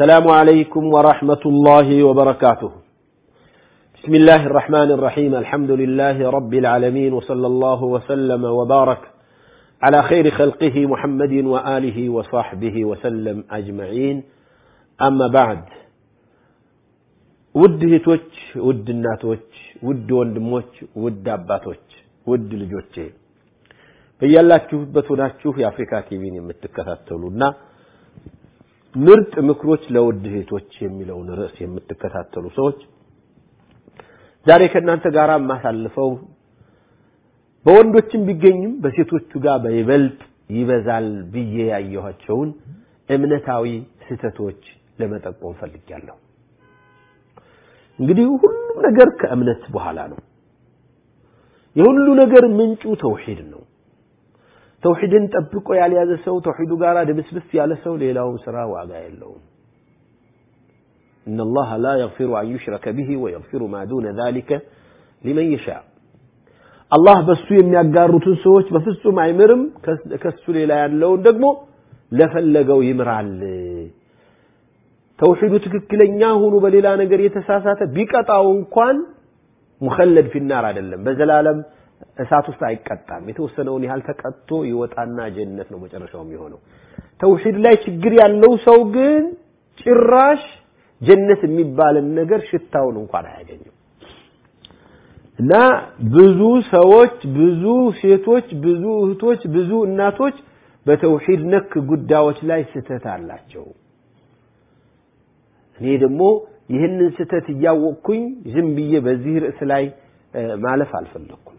السلام عليكم ورحمة الله وبركاته بسم الله الرحمن الرحيم الحمد لله رب العالمين وصلى الله وسلم وبارك على خير خلقه محمد وآله وصحبه وسلم أجمعين أما بعد ውድ እህቶች፣ ውድ እናቶች፣ ውድ ወንድሞች፣ ውድ አባቶች፣ ውድ ልጆቼ በያላችሁበት ሆናችሁ የአፍሪካ ቲቪን የምትከታተሉና ምርጥ ምክሮች ለውድ እህቶች የሚለውን ርዕስ የምትከታተሉ ሰዎች ዛሬ ከእናንተ ጋር የማሳልፈው በወንዶችም ቢገኝም በሴቶቹ ጋር በይበልጥ ይበዛል ብዬ ያየኋቸውን እምነታዊ ስህተቶች ለመጠቆም ፈልጊያለሁ። እንግዲህ ሁሉም ነገር ከእምነት በኋላ ነው። የሁሉ ነገር ምንጩ ተውሂድ ነው። ተውሂድን ጠብቆ ያልያዘ ሰው ተውሂዱ ጋር ድብስብስ ያለ ሰው ሌላው ስራ ዋጋ የለውም። إن الله لا يغفر أن يشرك به ويغفر ما دون ذلك لمن يشاء አላህ በሱ የሚያጋሩትን ሰዎች በፍጹም አይምርም። ከሱ ሌላ ያለውን ደግሞ ለፈለገው ይምራል። ተውሂዱ ትክክለኛ ሆኖ በሌላ ነገር የተሳሳተ ቢቀጣው እንኳን ሙኸለድ ፊናር አይደለም፣ በዘላለም እሳት ውስጥ አይቀጣም። የተወሰነውን ያህል ተቀጥቶ ይወጣና ጀነት ነው መጨረሻው የሚሆነው። ተውሂድ ላይ ችግር ያለው ሰው ግን ጭራሽ ጀነት የሚባልን ነገር ሽታውን እንኳን አያገኝም። እና ብዙ ሰዎች፣ ብዙ ሴቶች፣ ብዙ እህቶች፣ ብዙ እናቶች በተውሂድ ነክ ጉዳዮች ላይ ስህተት አላቸው። እኔ ደግሞ ይህንን ስህተት እያወቅኩኝ ዝም ብዬ በዚህ ርዕስ ላይ ማለፍ አልፈለኩም።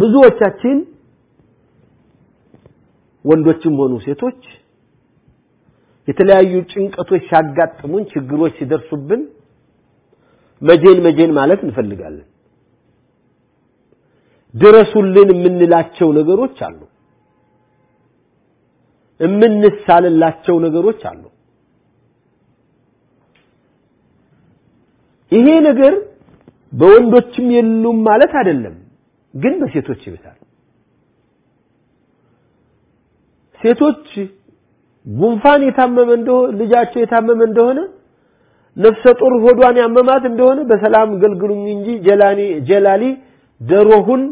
ብዙዎቻችን ወንዶችም ሆኑ ሴቶች የተለያዩ ጭንቀቶች ሲያጋጥሙን፣ ችግሮች ሲደርሱብን መጀን መጀን ማለት እንፈልጋለን። ድረሱልን የምንላቸው ነገሮች አሉ። የምንሳልላቸው ነገሮች አሉ። ይሄ ነገር በወንዶችም የሉም ማለት አይደለም፣ ግን በሴቶች ይብሳል። ሴቶች ጉንፋን የታመመ እንደሆነ ልጃቸው የታመመ እንደሆነ ነፍሰ ጡር ሆዷን ያመማት እንደሆነ በሰላም ገልግሉኝ እንጂ ጀላኒ ጀላሊ ደሮሁን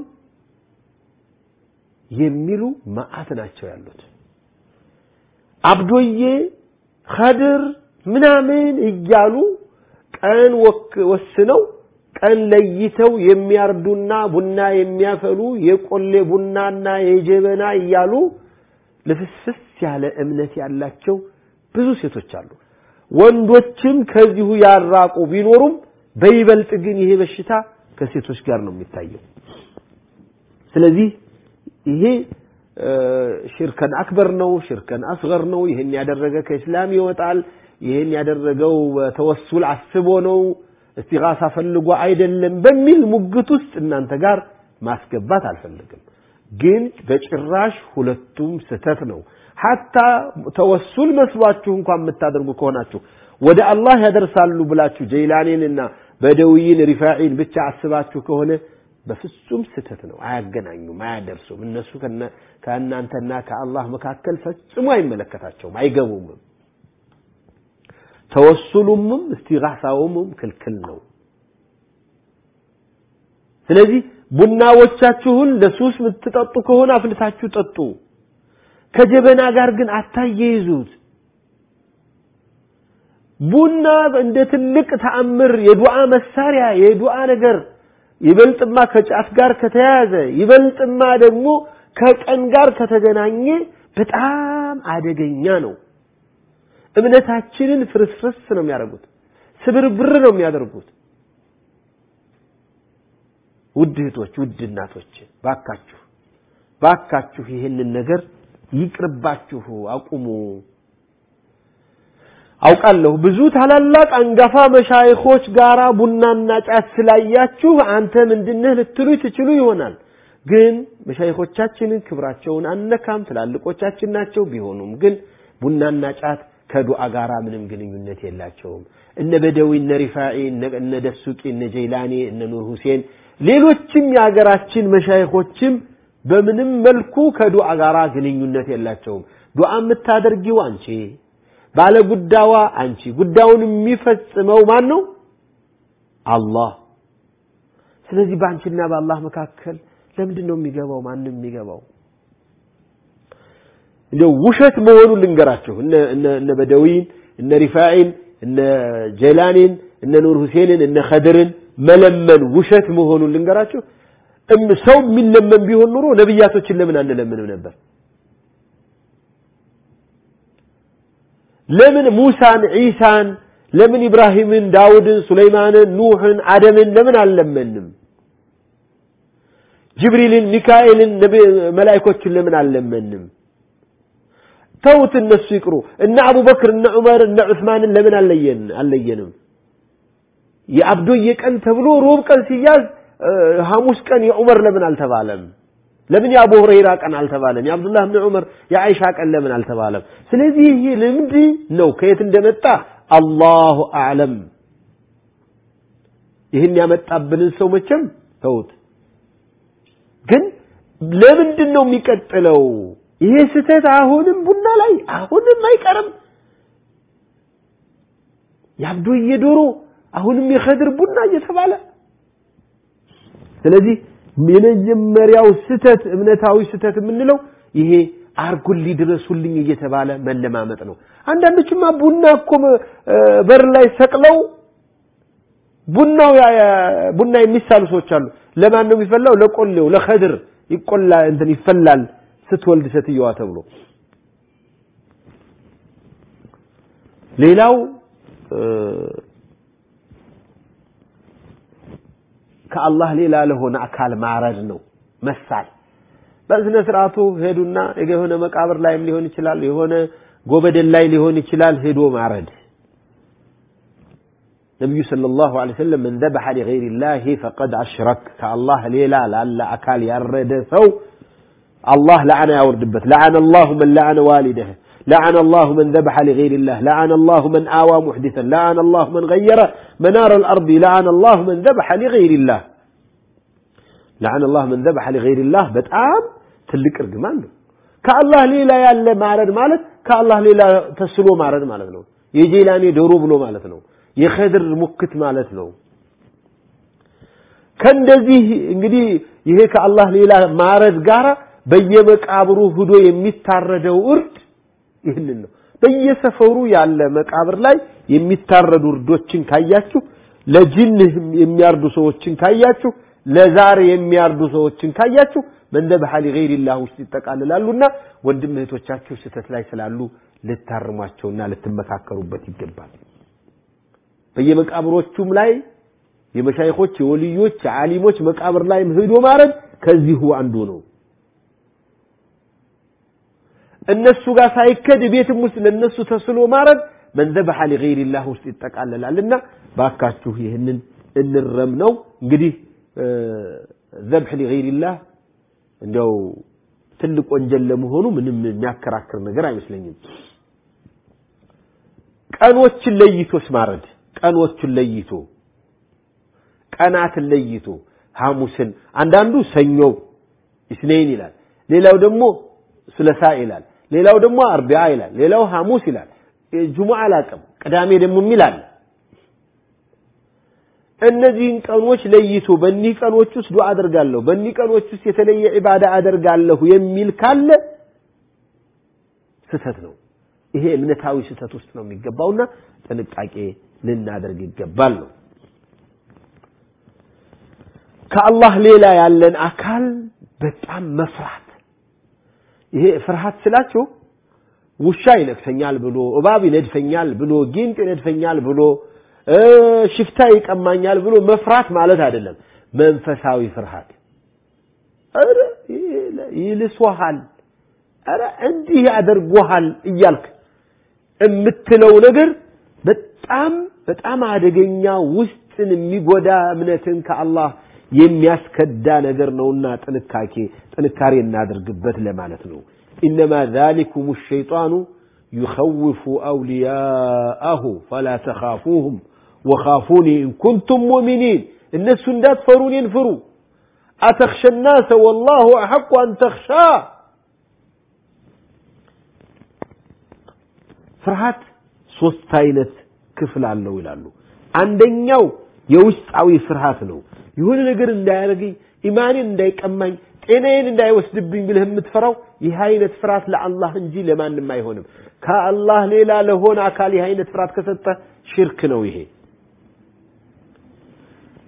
የሚሉ መዓት ናቸው ያሉት። አብዶዬ ኸድር ምናምን እያሉ ቀን ወስነው ቀን ለይተው የሚያርዱና ቡና የሚያፈሉ የቆሌ ቡናና የጀበና እያሉ ልፍስፍስ ያለ እምነት ያላቸው ብዙ ሴቶች አሉ። ወንዶችም ከዚሁ ያራቁ ቢኖሩም በይበልጥ ግን ይሄ በሽታ ከሴቶች ጋር ነው የሚታየው። ስለዚህ ይሄ ሽርከን አክበር ነው፣ ሽርከን አስገር ነው። ይህን ያደረገ ከእስላም ይወጣል። ይህን ያደረገው ተወሱል አስቦ ነው፣ እስቲጋሳ ፈልጎ አይደለም በሚል ሙግት ውስጥ እናንተ ጋር ማስገባት አልፈልግም። ግን በጭራሽ ሁለቱም ስህተት ነው። ሐታ ተወሱል መስሏችሁ እንኳን የምታደርጉ ከሆናችሁ ወደ አላህ ያደርሳሉ ብላችሁ ጀይላኔንና በደውይን ሪፋዒን ብቻ አስባችሁ ከሆነ በፍጹም ስህተት ነው። አያገናኙም፣ አያደርሱም። እነሱ ከእናንተና ከአላህ መካከል ፈጽሞ አይመለከታቸውም፣ አይገቡምም። ተወሱሉምም እስቲጋሳውምም ክልክል ነው። ስለዚህ ቡናዎቻችሁን ለሱስ የምትጠጡ ከሆነ አፍልታችሁ ጠጡ። ከጀበና ጋር ግን አታያይዙት። ቡና እንደ ትልቅ ተአምር የዱዓ መሳሪያ የዱዓ ነገር ይበልጥማ ከጫት ጋር ከተያያዘ ይበልጥማ ደግሞ ከቀን ጋር ከተገናኘ በጣም አደገኛ ነው። እምነታችንን ፍርስርስ ነው የሚያደርጉት፣ ስብርብር ነው የሚያደርጉት። ውድ እህቶች፣ ውድ እናቶች ባካችሁ ባካችሁ ይህንን ነገር ይቅርባችሁ፣ አቁሙ። አውቃለሁ ብዙ ታላላቅ አንጋፋ መሻይኾች ጋራ ቡናና ጫት ስላያችሁ አንተ ምንድነህ ልትሉ ትችሉ ይሆናል። ግን መሻይኾቻችንን ክብራቸውን አነካም፣ ትላልቆቻችን ናቸው። ቢሆኑም ግን ቡናና ጫት ከዱዓ ጋራ ምንም ግንኙነት የላቸውም። እነ በደዊ፣ እነ ሪፋዒ፣ እነ ደሱቂ፣ እነ ጀይላኒ፣ እነ ኑር ሁሴን ሌሎችም የሀገራችን መሻይኾችም በምንም መልኩ ከዱዓ ጋራ ግንኙነት የላቸውም። ዱዓ የምታደርጊው አንቺ፣ ባለ ጉዳዋ አንቺ። ጉዳዩን የሚፈጽመው ማን ነው? አላህ። ስለዚህ በአንቺና በአላህ መካከል ለምንድን ነው የሚገባው? ማንም የሚገባው እንደው ውሸት መሆኑን ልንገራችሁ። እነ በደዊን፣ እነ ሪፋዒን፣ እነ ጀላኒን፣ እነ ኑር ሁሴንን፣ እነ ኸድርን መለመን ውሸት መሆኑን ልንገራችሁ። ሰው የሚለመን ቢሆን ኑሮ ነብያቶችን ለምን አንለምንም ነበር? ለምን ሙሳን፣ ዒሳን፣ ለምን ኢብራሂምን፣ ዳውድን፣ ሱለይማንን፣ ኑሕን፣ አደምን ለምን አልለመንም? ጅብሪልን፣ ሚካኤልን፣ መላእኮችን ለምን አልለመንም? ተውት፣ እነሱ ይቅሩ። እነ አቡበክር፣ እነ ዑመር፣ እነ ዑስማንን ለምን አለየን አለየንም? የአብዶዬ ቀን ተብሎ ሮብ ቀን ሲያዝ ሐሙስ ቀን የዑመር ለምን አልተባለም? ለምን የአቡ ሁረይራ ቀን አልተባለም? የአብዱላህ ብን ዑመር የአይሻ ቀን ለምን አልተባለም? ስለዚህ ይህ ልምድ ነው። ከየት እንደመጣ አላሁ አዕለም። ይህን ያመጣብንን ሰው መቼም ተውት። ግን ለምንድን ነው የሚቀጥለው? ይሄ ስህተት አሁንም ቡና ላይ አሁንም አይቀርም። የአብዶዬ ዶሮ አሁንም የኸድር ቡና እየተባለ ስለዚህ የመጀመሪያው ስተት እምነታዊ ስተት የምንለው ይሄ አርጉልኝ ድረሱልኝ እየተባለ መለማመጥ ነው። አንዳንዶችማ ቡና እኮ በር ላይ ሰቅለው ቡናው ቡና የሚሳሉ ሰዎች አሉ። ለማን ነው የሚፈላው? ለቆሌው ለኸድር ይቆላ እንትን ይፈላል ስትወልድ ሴትየዋ ተብሎ ሌላው ከአላህ ሌላ ለሆነ አካል ማረድ ነው መሳል። በስነ ስርዓቱ ሄዱና የሆነ መቃብር ላይም ሊሆን ይችላል፣ የሆነ ጎበደን ላይ ሊሆን ይችላል፣ ሄዶ ማረድ። ነቢዩ ሰለላሁ ዐለይሂ ወሰለም መን ዘበሐ ሊገይሪላሂ ፈቀድ አሽረክ፣ ከአላህ ሌላ ላለ አካል ያረደ ሰው አላህ ለዓና ያወርድበት። ለዓነ አላሁ መን ለዓነ ዋሊደህ لعن الله من ذبح لغير الله لعن الله من آوى محدثا لعن الله من غير منار الأرض لعن الله من ذبح لغير الله لعن الله من ذبح لغير الله በጣም ትልቅ እርግማን ነው ከአላህ ሌላ ያለ ማረድ ማለት ከአላህ ሌላ ተስሎ ማረድ ማለት ነው የጄላኔ ዶሮ ብሎ ማለት ነው የኸድር ሙክት ማለት ነው ከእንደዚህ እንግዲህ ይሄ ከአላህ ሌላ ማረድ ጋራ በየመቃብሩ ሂዶ የሚታረደው እርድ ይህንን ነው። በየሰፈሩ ያለ መቃብር ላይ የሚታረዱ እርዶችን ካያችሁ፣ ለጅን የሚያርዱ ሰዎችን ካያችሁ፣ ለዛር የሚያርዱ ሰዎችን ካያችሁ መንዘበሐ ሊገይሪላህ ውስጥ ይጠቃልላሉና ወንድም እህቶቻችሁ ስህተት ላይ ስላሉ ልታርሟቸውና ልትመካከሩበት ይገባል። በየመቃብሮቹም ላይ የመሻይኾች የወልዮች የዓሊሞች መቃብር ላይ ሄዶ ማረድ ከዚሁ አንዱ ነው። እነሱ ጋር ሳይከድ ቤትም ውስጥ ለነሱ ተስሎ ማረድ መንዘበሐ ሊገይሪላህ ውስጥ ይጠቃለላልና ባካችሁ ይህንን እንረም ነው። እንግዲህ ዘብሕ ሊገይሪላህ እንዲያው ትልቅ ወንጀል ለመሆኑ ምንም የሚያከራክር ነገር አይመስለኝም። ቀኖችን ለይቶስ ማረድ ቀኖችን ለይቶ ቀናትን ለይቶ ሐሙስን አንዳንዱ ሰኞ ኢስነይን ይላል፣ ሌላው ደግሞ ሱለሳ ይላል፣ ሌላው ደግሞ አርቢዓ ይላል፣ ሌላው ሐሙስ ይላል። ጁሙዓ አላቅም ቅዳሜ ደግሞ የሚል እነዚህን ቀኖች ለይቶ በእኒህ ቀኖች ውስጥ ዱዓ አደርጋለሁ፣ በእኒህ ቀኖች ውስጥ የተለየ ዒባዳ አደርጋለሁ የሚል ካለ ስህተት ነው። ይሄ እምነታዊ ስህተት ውስጥ ነው የሚገባውና ጥንቃቄ ልናደርግ ይገባል ነው። ከአላህ ሌላ ያለን አካል በጣም መፍራት። ይሄ ፍርሃት ስላችሁ ውሻ ይነክሰኛል ብሎ እባብ ይነድፈኛል ብሎ ጊንጥ ይነድፈኛል ብሎ ሽፍታ ይቀማኛል ብሎ መፍራት ማለት አይደለም። መንፈሳዊ ፍርሃት ኧረ ይልስዋሃል፣ ኧረ እንዲህ ያደርጎሃል እያልክ የምትለው ነገር በጣም በጣም አደገኛ ውስጥን የሚጎዳ እምነትን ከአላህ የሚያስከዳ ነገር ነውና ጥንካኬ ጥንካሬ እናድርግበት ለማለት ነው። ኢነማ ዛሊኩም ሸይጣኑ ዩኸውፉ አውልያአሁ ፈላ ተኻፉሁም ወኻፉኒ ኢን ኩንቱም ሙእሚኒን እነሱ እንዳትፈሩ እኔን ፍሩ። አተኽሸ ናሰ ወላሁ አሐቁ አን ተኽሻ ፍርሃት ሶስት አይነት ክፍል አለው ይላሉ። አንደኛው የውስጣዊ ፍርሃት ነው። የሆነ ነገር እንዳያደርገኝ፣ ኢማኔን እንዳይቀማኝ፣ ጤናዬን እንዳይወስድብኝ ብለህ የምትፈራው ይህ አይነት ፍርሃት ለአላህ እንጂ ለማንም አይሆንም። ከአላህ ሌላ ለሆነ አካል ይህ አይነት ፍርሃት ከሰጠ ሽርክ ነው ይሄ።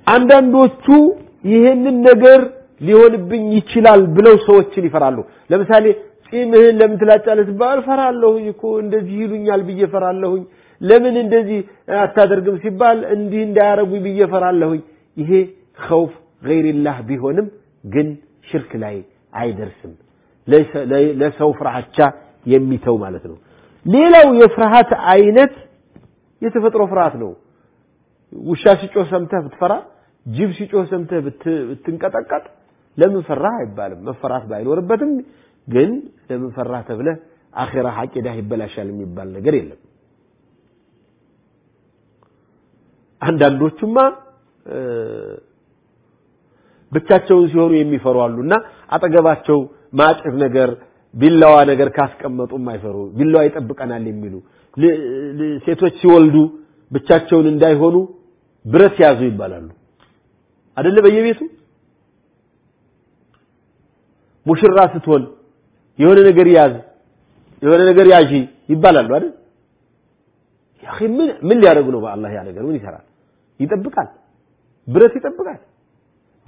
አንዳንዶቹ ይህንን ነገር ሊሆንብኝ ይችላል ብለው ሰዎችን ይፈራሉ። ለምሳሌ ጺምህን ለምን ትላጫለህ ሲባል ፈራለሁኝ እኮ እንደዚህ ይሉኛል ብዬ ፈራለሁኝ። ለምን እንደዚህ አታደርግም ሲባል እንዲህ እንዳያረጉኝ ብዬ ፈራለሁኝ። ይሄ ኸውፍ ገይሪላህ ቢሆንም ግን ሽርክ ላይ አይደርስም። ለሰው ፍርሃቻ የሚተው ማለት ነው። ሌላው የፍርሃት አይነት የተፈጥሮ ፍርሃት ነው። ውሻ ሲጮህ ሰምተህ ብትፈራ፣ ጅብ ሲጮህ ሰምተህ ብትንቀጠቀጥ ለምን ፈራህ አይባልም። መፈራት ባይኖርበትም ግን ለምን ፈራህ ተብለህ አኺራ ሐቂዳህ ይበላሻል የሚባል ነገር የለም። አንዳንዶቹማ ብቻቸውን ሲሆኑ የሚፈሩ አሉና አጠገባቸው ማጭድ ነገር ቢላዋ ነገር ካስቀመጡም አይፈሩ ቢላዋ ይጠብቀናል የሚሉ ሴቶች ሲወልዱ ብቻቸውን እንዳይሆኑ ብረት ያዙ ይባላሉ። አይደለ በየቤቱ? ሙሽራ ስትሆን የሆነ ነገር ያዝ የሆነ ነገር ያዢ ይባላሉ አይደል? ያኺ ምን ምን ሊያደርጉ ነው በአላህ ያ ነገር? ምን ይሰራል ይጠብቃል። ብረት ይጠብቃል።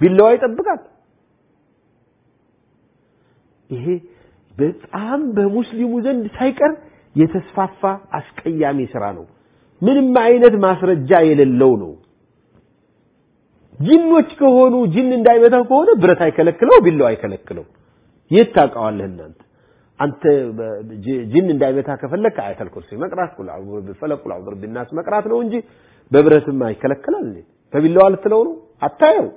ቢላዋ ይጠብቃል። ይሄ በጣም በሙስሊሙ ዘንድ ሳይቀር የተስፋፋ አስቀያሚ ስራ ነው። ምንም አይነት ማስረጃ የሌለው ነው። ጅኖች ከሆኑ ጅን እንዳይመታው ከሆነ ብረት አይከለክለው ቢላዋ አይከለክለው የት ታውቀዋለህ እናንተ? አንተ ጅን እንዳይመታ ከፈለክ አያተል ኩርሲ መቅራት ቁል አዑዙ ቢፈለቅ ቁል አዑዙ ቢናስ መቅራት ነው እንጂ በብረትማ ይከለከላል እንዴ? በቢላዋ ልትለው ነው? አታየው።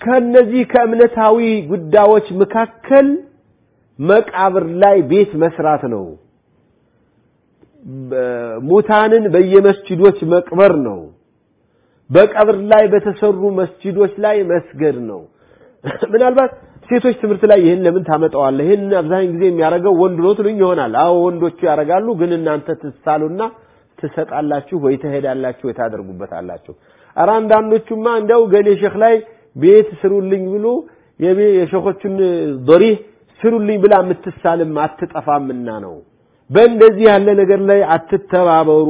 ከነዚህ ከእምነታዊ ጉዳዮች መካከል መቃብር ላይ ቤት መስራት ነው። ሙታንን በየመስጂዶች መቅበር ነው። በቀብር ላይ በተሰሩ መስጂዶች ላይ መስገድ ነው። ምናልባት ሴቶች ትምህርት ላይ ይህን ለምን ታመጣዋለህ? ይህን አብዛኛው ጊዜ የሚያደርገው ወንድ ነው ትሉኝ ይሆናል። አዎ ወንዶቹ ያደርጋሉ ግን እናንተ ትሳሉና ትሰጣላችሁ ወይ ትሄዳላችሁ ወይ ታደርጉበታላችሁ። ኧረ አንዳንዶቹማ እንደው ገሌ ሼክ ላይ ቤት ስሩልኝ ብሎ የሼኾቹን ዶሪህ ስሩልኝ ብላ የምትሳልም አትጠፋምና ነው። በእንደዚህ ያለ ነገር ላይ አትተባበሩ።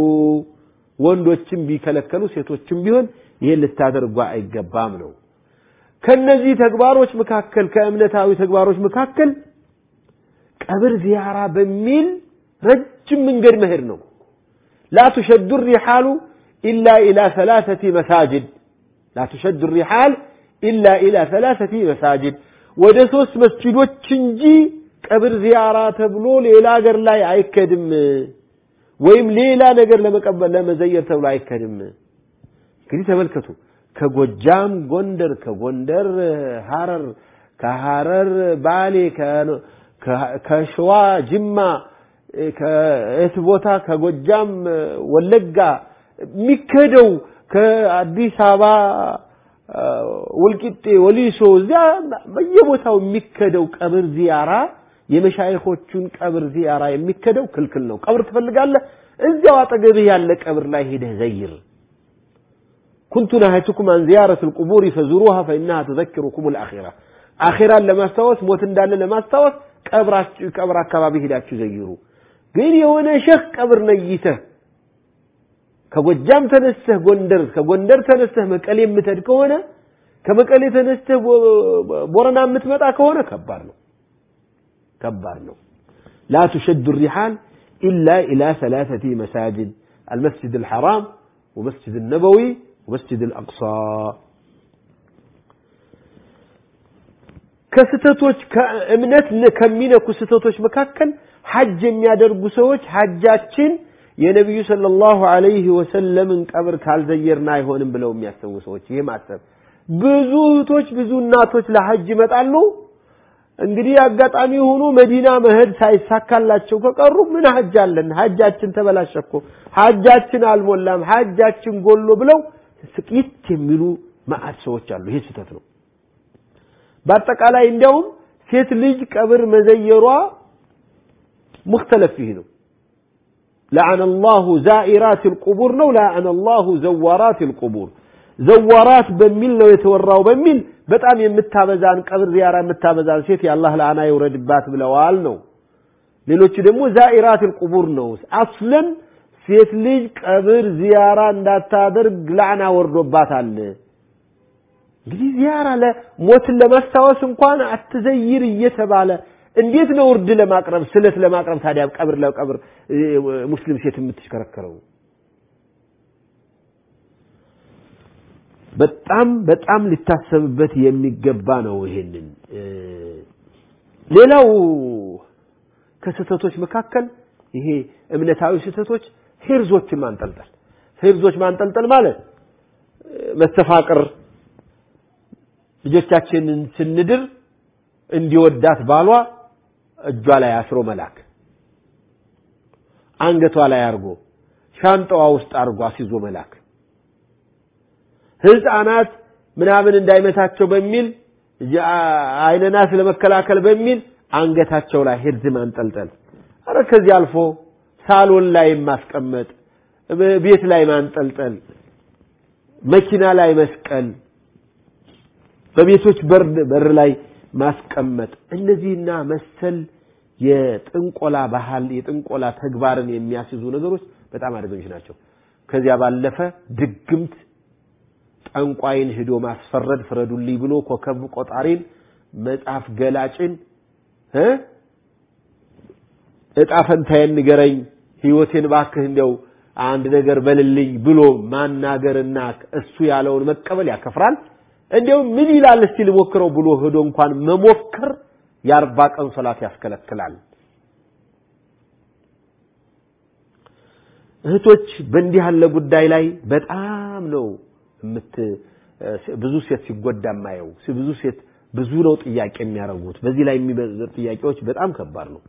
ወንዶችም ቢከለከሉ ሴቶችም ቢሆን ይሄን ልታደርጓ አይገባም ነው ከነዚህ ተግባሮች መካከል ከእምነታዊ ተግባሮች መካከል ቀብር ዚያራ በሚል ረጅም መንገድ መሄድ ነው። ላ ትሸዱ ሪሓሉ ኢላ ኢላ ሰላሰቲ መሳጅድ ላ ሪሓል ኢላ ኢላ ሰላሰቲ መሳጅድ ወደ ሶስት መስጂዶች እንጂ ቀብር ዚያራ ተብሎ ሌላ ሀገር ላይ አይከድም፣ ወይም ሌላ ነገር ለመቀበል ለመዘየር ተብሎ አይከድም። እንግዲህ ተመልከቱ ከጎጃም ጎንደር ከጎንደር ሐረር ከሐረር ባሌ ከሸዋ ጅማ ከየት ቦታ? ከጎጃም ወለጋ። የሚከደው ከአዲስ አበባ ወልቂጤ ወሊሶ እዚያ በየቦታው የሚከደው ቀብር ዚያራ የመሻይኾቹን ቀብር ዚያራ የሚከደው ክልክል ነው። ቀብር ትፈልጋለህ? እዚያው አጠገብህ ያለ ቀብር ላይ ሄደህ ዘይር كنت نهيتكم عن زيارة القبور فزوروها فإنها تذكركم الآخرة آخرة لما استوت موت دال لما استوت قبر قبر አካባቢ ሄዳችሁ ዘይሩ ግን የሆነ ሸክ ቀብር ነይተህ ከጎጃም ተነስተህ ጎንደር ከጎንደር ተነስተህ መቀሌ የምትሄድ ከሆነ ከመቀሌ ተነስተህ ቦረና የምትመጣ ከሆነ ከባድ ነው ከባድ ነው لا تشد الرحال إلا إلى ثلاثة مساجد المسجد الحرام ومسجد النبوي መስጂድ አልአቅሳ። ከስተቶች ከእምነት ከሚነኩ ስተቶች መካከል ሐጅ የሚያደርጉ ሰዎች ሐጃችን የነቢዩ ሰለላሁ ዐለይሂ ወሰለምን ቀብር ካልዘየርና አይሆንም ብለው የሚያስቡ ሰዎች ይህ ማሰብ። ብዙ እህቶች ብዙ እናቶች ለሐጅ ይመጣሉ። እንግዲህ አጋጣሚ ሆኖ መዲና መሄድ ሳይሳካላቸው ከቀሩ ምን ሐጅ አለን? ሐጃችን ተበላሸኮ ሐጃችን አልሞላም። ሐጃችን ጎሎ ብለው ስቂት የሚሉ መዓት ሰዎች አሉ ይሄ ስህተት ነው በአጠቃላይ እንዲያውም ሴት ልጅ ቀብር መዘየሯ ሙክተለፍ ይህ ነው لعن الله زائرات القبور ነው لعن الله زوارات القبور ዘዋራት በሚል ነው የተወራው በሚል በጣም የምታበዛን ቀብር ዚያራ የምታበዛን ሴት የአላህ ለአና ይውረድባት ብለዋል ነው ሌሎቹ ደግሞ ዛኢራት القبور ነው አስለን ሴት ልጅ ቀብር ዚያራ እንዳታደርግ ላዕና ወርዶባታል። እንግዲህ ዚያራ ለሞትን ለማስታወስ እንኳን አትዘይር እየተባለ እንዴት ነው እርድ ለማቅረብ ስለት ለማቅረብ ታዲያ ቀብር ለቀብር ሙስሊም ሴት የምትሽከረከረው? በጣም በጣም ሊታሰብበት የሚገባ ነው ይሄንን። ሌላው ከስህተቶች መካከል ይሄ እምነታዊ ስህተቶች ሂርዞችን ማንጠልጠል። ሂርዞች ማንጠልጠል ማለት መስተፋቅር ልጆቻችንን ስንድር እንዲወዳት ባሏ እጇ ላይ አስሮ መላክ አንገቷ ላይ አርጎ ሻንጣዋ ውስጥ አርጎ አስይዞ መላክ። ህፃናት ምናምን እንዳይመታቸው በሚል አይነናስ ለመከላከል በሚል አንገታቸው ላይ ሂርዝ ማንጠልጠል። አረ ከዚህ አልፎ ሳሎን ላይ ማስቀመጥ ቤት ላይ ማንጠልጠል መኪና ላይ መስቀል በቤቶች በር በር ላይ ማስቀመጥ። እነዚህና መሰል የጥንቆላ ባህል የጥንቆላ ተግባርን የሚያስይዙ ነገሮች በጣም አደገኞች ናቸው። ከዚያ ባለፈ ድግምት ጠንቋይን ሂዶ ማስፈረድ ፍረዱልኝ ብሎ ኮከብ ቆጣሪን መጽሐፍ ገላጭን እጣ ፈንታዬን ንገረኝ ህይወቴን ባክህ እንደው አንድ ነገር በልልኝ ብሎ ማናገርና እሱ ያለውን መቀበል ያከፍራል? እንዲያው ምን ይላል? እስቲ ልሞክረው ብሎ ሄዶ እንኳን መሞከር የአርባ ቀን ሶላት ያስከለክላል። እህቶች በእንዲህ ያለ ጉዳይ ላይ በጣም ነው የምት ብዙ ሴት ሲጎዳ ማየው ብዙ ሴት ብዙ ነው ጥያቄ የሚያደርጉት በዚህ ላይ የሚበዙ ጥያቄዎች በጣም ከባድ ነው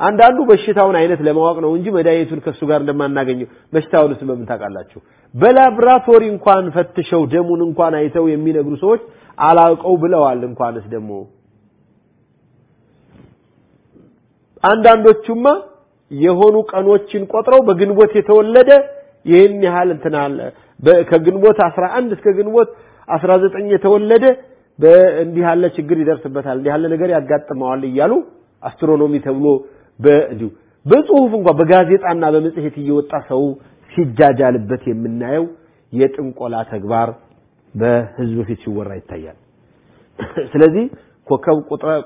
አንዳንዱ በሽታውን አይነት ለማወቅ ነው እንጂ መድኃኒቱን ከሱ ጋር እንደማናገኘው በሽታውንስ በምን ታውቃላችሁ? በላብራቶሪ እንኳን ፈትሸው ደሙን እንኳን አይተው የሚነግሩ ሰዎች አላውቀው ብለዋል እንኳንስ ደግሞ? አንዳንዶቹማ የሆኑ ቀኖችን ቆጥረው በግንቦት የተወለደ ይህን ያህል እንትን አለ። ከግንቦት 11 እስከ ግንቦት 19 የተወለደ በእንዲህ ያለ ችግር ይደርስበታል እንዲህ ያለ ነገር ያጋጥመዋል እያሉ አስትሮኖሚ ተብሎ በእንዲሁ በጽሁፍ እንኳን በጋዜጣና በመጽሔት እየወጣ ሰው ሲጃጃልበት የምናየው የጥንቆላ ተግባር በህዝብ ፊት ሲወራ ይታያል። ስለዚህ ኮከብ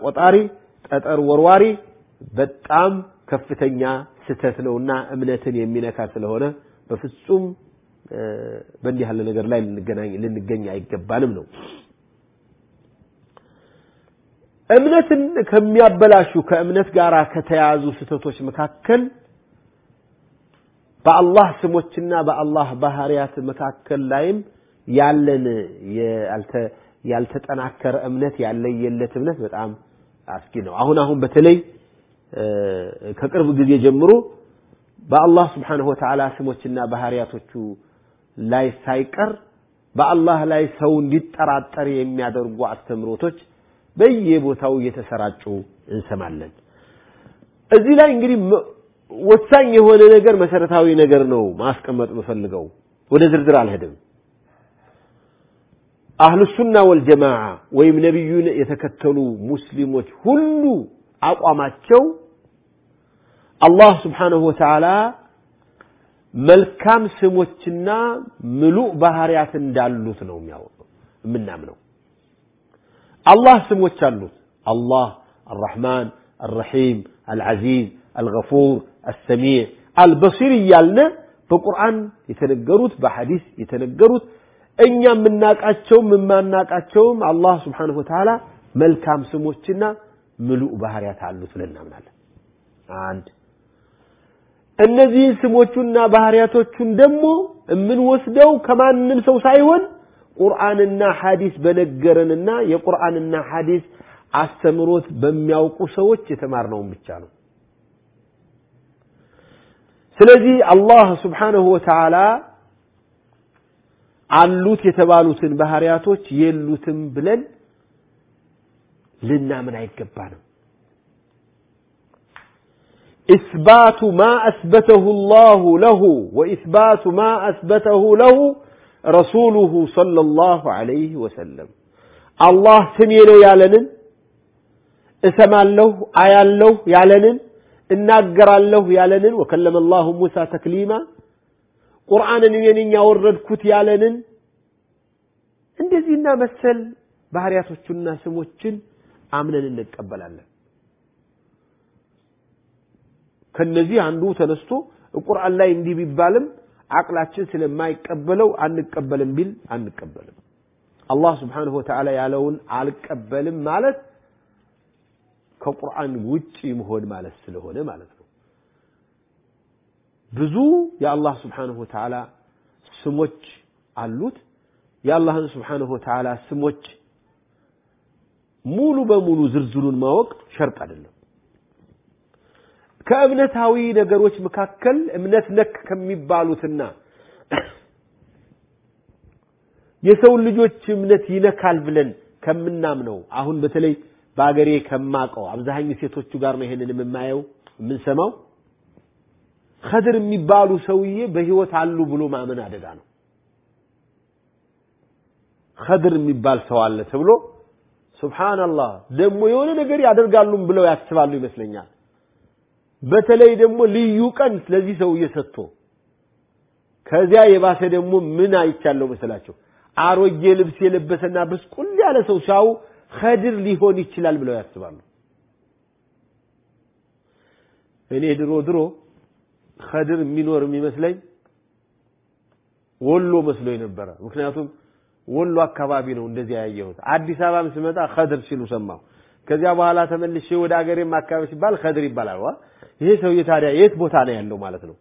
ቆጣሪ ጠጠር ወርዋሪ በጣም ከፍተኛ ስተት ነውና እምነትን የሚነካ ስለሆነ በፍጹም በእንዲህ ያለ ነገር ላይ ልንገናኝ ልንገኝ አይገባንም ነው እምነትን ከሚያበላሹ ከእምነት ጋር ከተያዙ ስተቶች መካከል በአላህ ስሞችና በአላህ ባህሪያት መካከል ላይም ያለን ያልተጠናከረ እምነት ያለየለት እምነት በጣም አስጊ ነው። አሁን አሁን በተለይ ከቅርብ ጊዜ ጀምሮ በአላህ ስብሓንሁ ወተዓላ ስሞችና ባህሪያቶቹ ላይ ሳይቀር በአላህ ላይ ሰው እንዲጠራጠር የሚያደርጉ አስተምሮቶች በየቦታው እየተሰራጩ እንሰማለን። እዚህ ላይ እንግዲህ ወሳኝ የሆነ ነገር መሰረታዊ ነገር ነው ማስቀመጥ የምፈልገው። ወደ ዝርዝር አልሄድም። አህሉ ሱና ወልጀማዓ ወይም ነቢዩን የተከተሉ ሙስሊሞች ሁሉ አቋማቸው አላህ ስብሓንሁ ወተዓላ መልካም ስሞችና ምሉእ ባህሪያት እንዳሉት ነው የምናምነው አላህ ስሞች አሉት አላህ አልረሕማን አልረሒም አልዓዚዝ አልገፉር አልሰሚዕ አልበሲር እያልነ በቁርአን የተነገሩት በሐዲስ የተነገሩት እኛ የምናቃቸውም የማናቃቸውም አላህ ስብሓንሁ ወተዓላ መልካም ስሞችና ምሉእ ባህሪያት አሉት ብለን እናምናለን። አንድ እነዚህ ስሞቹና ባህሪያቶቹን ደግሞ የምንወስደው ከማንም ሰው ሳይሆን ቁርአንና ሐዲስ በነገረንና የቁርአንና ሐዲስ አስተምሮት በሚያውቁ ሰዎች የተማርነውን ብቻ ነው። ስለዚህ አላህ ስብሓነሁ ወተዓላ አሉት የተባሉትን ባህሪያቶች የሉትም ብለን ልናምን አይገባንም። إثبات ما أثبته الله له وإثبات ما أثبته له ረሱሉሁ ሰለላሁ ዐለይሂ ወሰለም። አላህ ስሜ ነው ያለንን? እሰማለሁ አያለሁ ያለንን? እናገራለሁ ያለንን? ወከለመ ላሁ ሙሳ ተክሊማ። ቁርአንን እኔን ወረድኩት ያለንን? እንደዚህና መሰል ባህሪያቶቹና ስሞችን አምነን እንቀበላለን። ከነዚህ አንዱ ተነስቶ ቁርአን ላይ እንዲህ ቢባልም አቅላችን ስለማይቀበለው አንቀበልም ቢል አንቀበልም። አላህ ስብሓንሁ ወተዓላ ያለውን አልቀበልም ማለት ከቁርአን ውጪ መሆን ማለት ስለሆነ ማለት ነው። ብዙ የአላህ ስብሓንሁ ወተዓላ ስሞች አሉት። የአላህን ስብሓንሁ ወተዓላ ስሞች ሙሉ በሙሉ ዝርዝሩን ማወቅ ሸርጥ አይደለም። ከእምነታዊ ነገሮች መካከል እምነት ነክ ከሚባሉትና የሰው ልጆች እምነት ይነካል ብለን ከምናምነው አሁን በተለይ በአገሬ ከማቀው አብዛኛው ሴቶቹ ጋር ነው ይሄንን የምማየው የምንሰማው ኸድር የሚባሉ ሰውዬ በህይወት አሉ ብሎ ማመን አደጋ ነው። ኸድር የሚባል ሰው አለ ተብሎ ሱብሃንአላህ ደግሞ የሆነ ነገር ያደርጋሉም ብለው ያስባሉ ይመስለኛል። በተለይ ደግሞ ልዩ ቀን ስለዚህ ሰውዬ ሰጥቶ ከዚያ የባሰ ደግሞ ምን አይቻለው መሰላቸው? አሮጌ ልብስ የለበሰና ብስቁል ያለ ሰው ሲያዩ ኸድር ሊሆን ይችላል ብለው ያስባሉ። እኔ ድሮ ድሮ ኸድር የሚኖር የሚመስለኝ ወሎ መስሎኝ ነበረ። ምክንያቱም ወሎ አካባቢ ነው እንደዚያ ያየሁት። አዲስ አበባም ስመጣ ኸድር ሲሉ ሰማሁ። ከዚያ በኋላ ተመልሼ ወደ አገሬም አካባቢ ሲባል ኸድር ይባላል። ዋ ይሄ ሰውዬ ታዲያ የት ቦታ ነው ያለው ማለት ነው?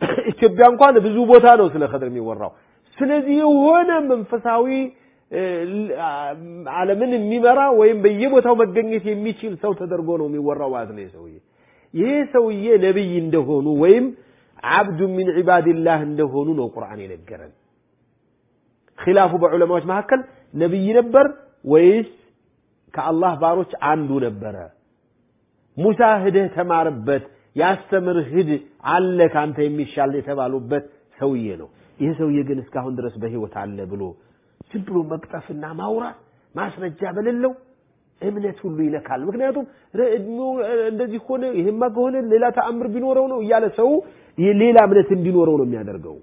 ኢትዮጵያ እንኳን ብዙ ቦታ ነው ስለ ኸድር የሚወራው። ስለዚህ የሆነ መንፈሳዊ ዓለምን የሚመራ ወይም በየቦታው መገኘት የሚችል ሰው ተደርጎ ነው የሚወራው ማለት ነው። ሰውዬ ይሄ ሰውዬ ነብይ እንደሆኑ ወይም አብዱ ሚን ዒባድላህ እንደሆኑ ነው ቁርአን የነገረን። ኺላፉ በዑለማዎች መካከል ነብይ ነበር ወይስ ከአላህ ባሮች አንዱ ነበረ? ሙሳ ሂደህ ተማርበት ያስተምርህ ሂድ አለ ካንተ የሚሻል የተባሉበት ሰውዬ ነው። ይህ ሰውዬ ግን እስካሁን ድረስ በህይወት አለ ብሎ ዝም ብሎ መቅጠፍና ማውራት ማስረጃ በሌለው እምነት ሁሉ ይነካል። ምክንያቱም እንደዚህ ሆነ ይሄማ ከሆነ ሌላ ተአምር ቢኖረው ነው እያለ ሰው ሌላ እምነት እንዲኖረው ነው የሚያደርገው።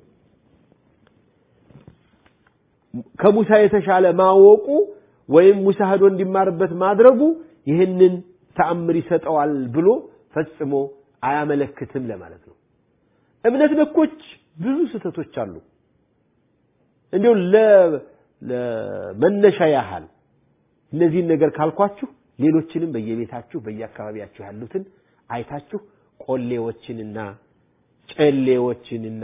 ከሙሳ የተሻለ ማወቁ ወይም ሙሳ ሄዶ እንዲማርበት ማድረጉ ይህንን ተአምር ይሰጠዋል ብሎ ፈጽሞ አያመለክትም ለማለት ነው። እምነት ነኮች ብዙ ስህተቶች አሉ። እንዲሁ ለመነሻ ያህል እነዚህን ነገር ካልኳችሁ ሌሎችንም በየቤታችሁ በየአካባቢያችሁ ያሉትን አይታችሁ ቆሌዎችንና ጨሌዎችንና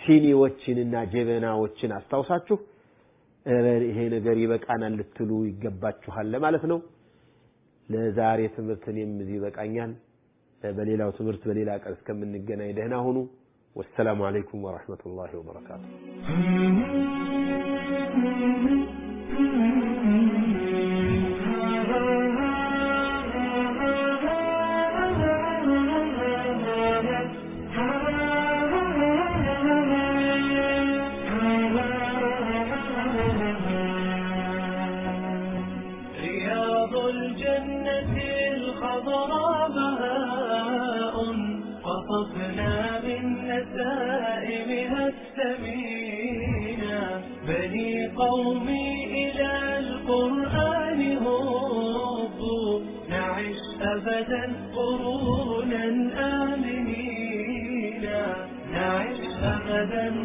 ሲኒዎችንና ጀበናዎችን አስታውሳችሁ ይሄ ነገር ይበቃናል ልትሉ ይገባችኋል ለማለት ነው። ለዛሬ ትምህርት እኔም እዚህ ይበቃኛል። በሌላው ትምህርት በሌላ ቀን እስከምንገናኝ ደህና ሁኑ። ወሰላሙ አለይኩም ወረሕመቱላሂ ወበረካቱ። الجنة الخضراء بهاء قطفنا من نسائمها الثمينة بني قومي إلى القرآن هبوا نعش أبدا قرونا آمنين. نعش أبدا